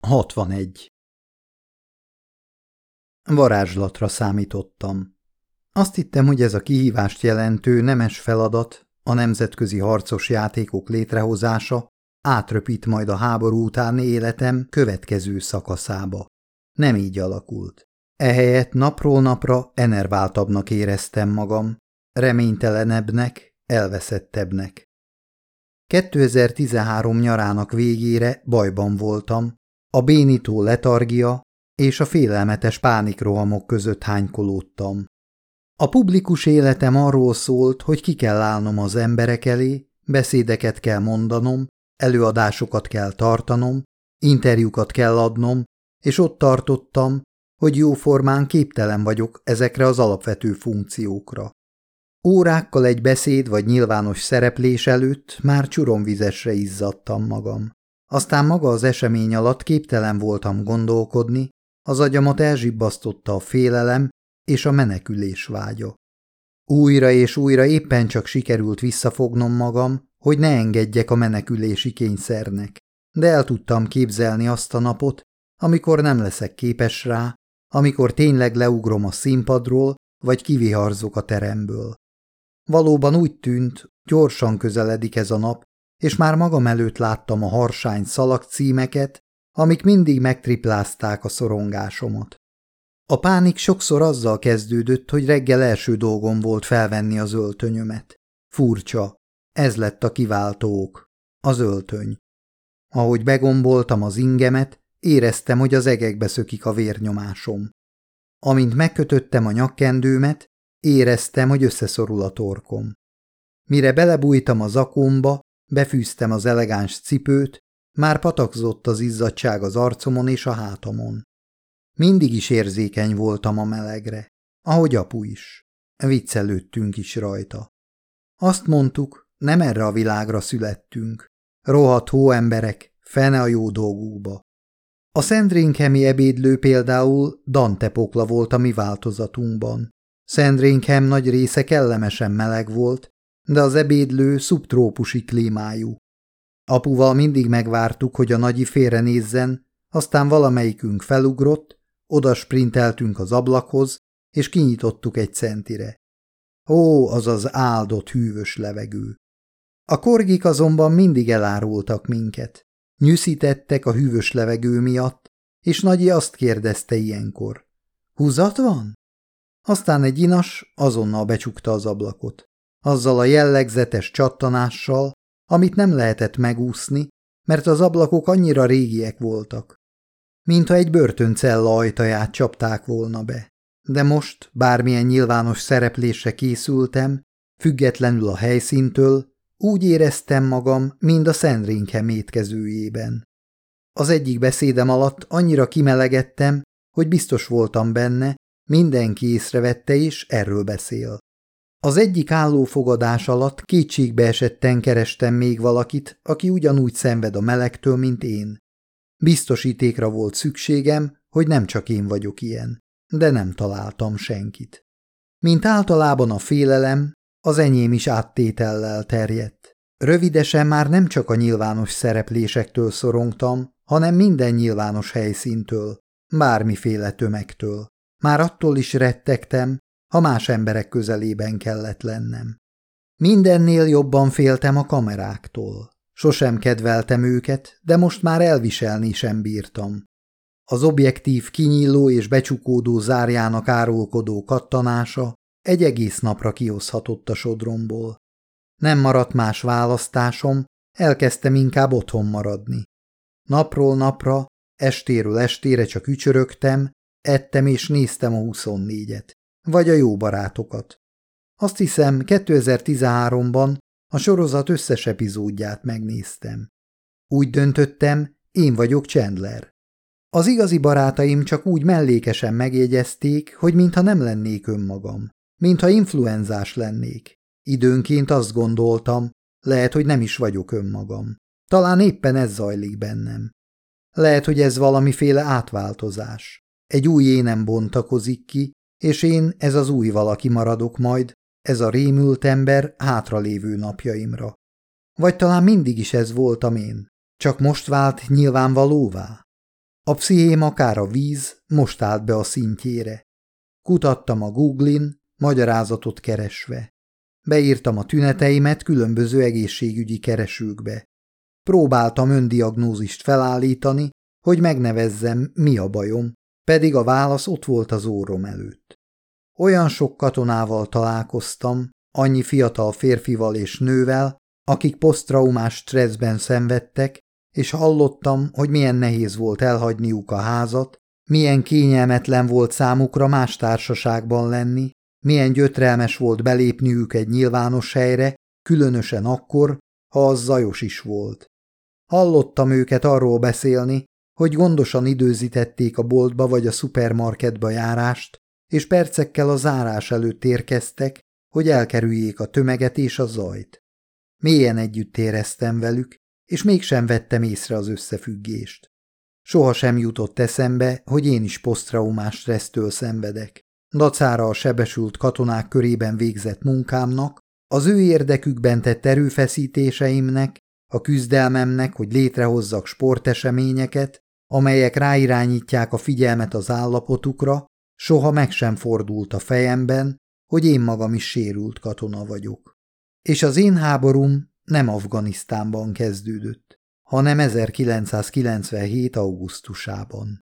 61. Varázslatra számítottam. Azt hittem, hogy ez a kihívást jelentő nemes feladat, a nemzetközi harcos játékok létrehozása átröpít majd a háború utáni életem következő szakaszába. Nem így alakult. Ehelyett napról napra enerváltabbnak éreztem magam, reménytelenebbnek, elveszettebbnek. 2013 nyarának végére bajban voltam, a bénító letargia és a félelmetes pánikrohamok között hánykolódtam. A publikus életem arról szólt, hogy ki kell állnom az emberek elé, beszédeket kell mondanom, előadásokat kell tartanom, interjúkat kell adnom, és ott tartottam, hogy jóformán képtelen vagyok ezekre az alapvető funkciókra. Órákkal egy beszéd vagy nyilvános szereplés előtt már csuromvizesre izzadtam magam. Aztán maga az esemény alatt képtelen voltam gondolkodni, az agyamat elzsibbasztotta a félelem és a menekülés vágya. Újra és újra éppen csak sikerült visszafognom magam, hogy ne engedjek a menekülési kényszernek, de el tudtam képzelni azt a napot, amikor nem leszek képes rá, amikor tényleg leugrom a színpadról, vagy kiviharzok a teremből. Valóban úgy tűnt, gyorsan közeledik ez a nap, és már magam előtt láttam a harsány szalagcímeket, amik mindig megtriplázták a szorongásomat. A pánik sokszor azzal kezdődött, hogy reggel első dolgom volt felvenni az öltönyömet. Furcsa, ez lett a kiváltók, az öltöny. Ahogy begomboltam az ingemet, éreztem, hogy az egekbe szökik a vérnyomásom. Amint megkötöttem a nyakkendőmet, éreztem, hogy összeszorul a torkom. Mire belebújtam a zakomba, befűztem az elegáns cipőt, már patakzott az izzadság az arcomon és a hátamon. Mindig is érzékeny voltam a melegre, ahogy apu is. Viccelődtünk is rajta. Azt mondtuk, nem erre a világra születtünk. Rohadt hóemberek, fene a jó dolgúba. A Szendringhemi ebédlő például Dante pokla volt a mi változatunkban. Szendrinkhem nagy része kellemesen meleg volt, de az ebédlő szubtrópusi klímájú. Apuval mindig megvártuk, hogy a nagyi félrenézzen, aztán valamelyikünk felugrott, oda sprinteltünk az ablakhoz, és kinyitottuk egy centire. Ó, az az áldott hűvös levegő! A korgik azonban mindig elárultak minket. Nyűszítettek a hűvös levegő miatt, és Nagyi azt kérdezte ilyenkor. Húzat van? Aztán egy inas azonnal becsukta az ablakot. Azzal a jellegzetes csattanással, amit nem lehetett megúszni, mert az ablakok annyira régiek voltak. Mintha egy börtöncella ajtaját csapták volna be. De most, bármilyen nyilvános szereplésre készültem, függetlenül a helyszíntől, úgy éreztem magam, mind a Sandringham étkezőjében. Az egyik beszédem alatt annyira kimelegettem, hogy biztos voltam benne, mindenki észrevette és erről beszél. Az egyik állófogadás alatt kétségbe esetten kerestem még valakit, aki ugyanúgy szenved a melegtől, mint én. Biztosítékra volt szükségem, hogy nem csak én vagyok ilyen, de nem találtam senkit. Mint általában a félelem, az enyém is áttétellel terjedt. Rövidesen már nem csak a nyilvános szereplésektől szorongtam, hanem minden nyilvános helyszíntől, bármiféle tömegtől. Már attól is rettegtem, ha más emberek közelében kellett lennem. Mindennél jobban féltem a kameráktól. Sosem kedveltem őket, de most már elviselni sem bírtam. Az objektív kinyíló és becsukódó zárjának árulkodó kattanása egy egész napra kihozhatott a sodromból. Nem maradt más választásom, elkezdtem inkább otthon maradni. Napról napra, estéről estére csak ücsörögtem, ettem és néztem a 24-et, vagy a jó barátokat. Azt hiszem, 2013-ban a sorozat összes epizódját megnéztem. Úgy döntöttem, én vagyok Chandler. Az igazi barátaim csak úgy mellékesen megjegyezték, hogy mintha nem lennék önmagam, mintha influenzás lennék. Időnként azt gondoltam, lehet, hogy nem is vagyok önmagam. Talán éppen ez zajlik bennem. Lehet, hogy ez valamiféle átváltozás. Egy új énem bontakozik ki, és én ez az új valaki maradok majd, ez a rémült ember hátralévő napjaimra. Vagy talán mindig is ez voltam én, csak most vált nyilvánvalóvá? A pszichém akár a víz most állt be a szintjére. Kutattam a Googlin, magyarázatot keresve. Beírtam a tüneteimet különböző egészségügyi keresőkbe. Próbáltam öndiagnózist felállítani, hogy megnevezzem, mi a bajom, pedig a válasz ott volt az órom előtt. Olyan sok katonával találkoztam, annyi fiatal férfival és nővel, akik posztraumás stresszben szenvedtek, és hallottam, hogy milyen nehéz volt elhagyniuk a házat, milyen kényelmetlen volt számukra más társaságban lenni, milyen gyötrelmes volt belépniük egy nyilvános helyre, különösen akkor, ha az zajos is volt. Hallottam őket arról beszélni, hogy gondosan időzítették a boltba vagy a szupermarketba járást, és percekkel a zárás előtt érkeztek, hogy elkerüljék a tömeget és a zajt. Mélyen együtt éreztem velük, és mégsem vettem észre az összefüggést. Soha sem jutott eszembe, hogy én is posztraumás stressztől szenvedek. Dacára a sebesült katonák körében végzett munkámnak, az ő érdekükben tett erőfeszítéseimnek, a küzdelmemnek, hogy létrehozzak sporteseményeket, amelyek ráirányítják a figyelmet az állapotukra, soha meg sem fordult a fejemben, hogy én magam is sérült katona vagyok. És az én háborúm nem Afganisztánban kezdődött, hanem 1997. augusztusában.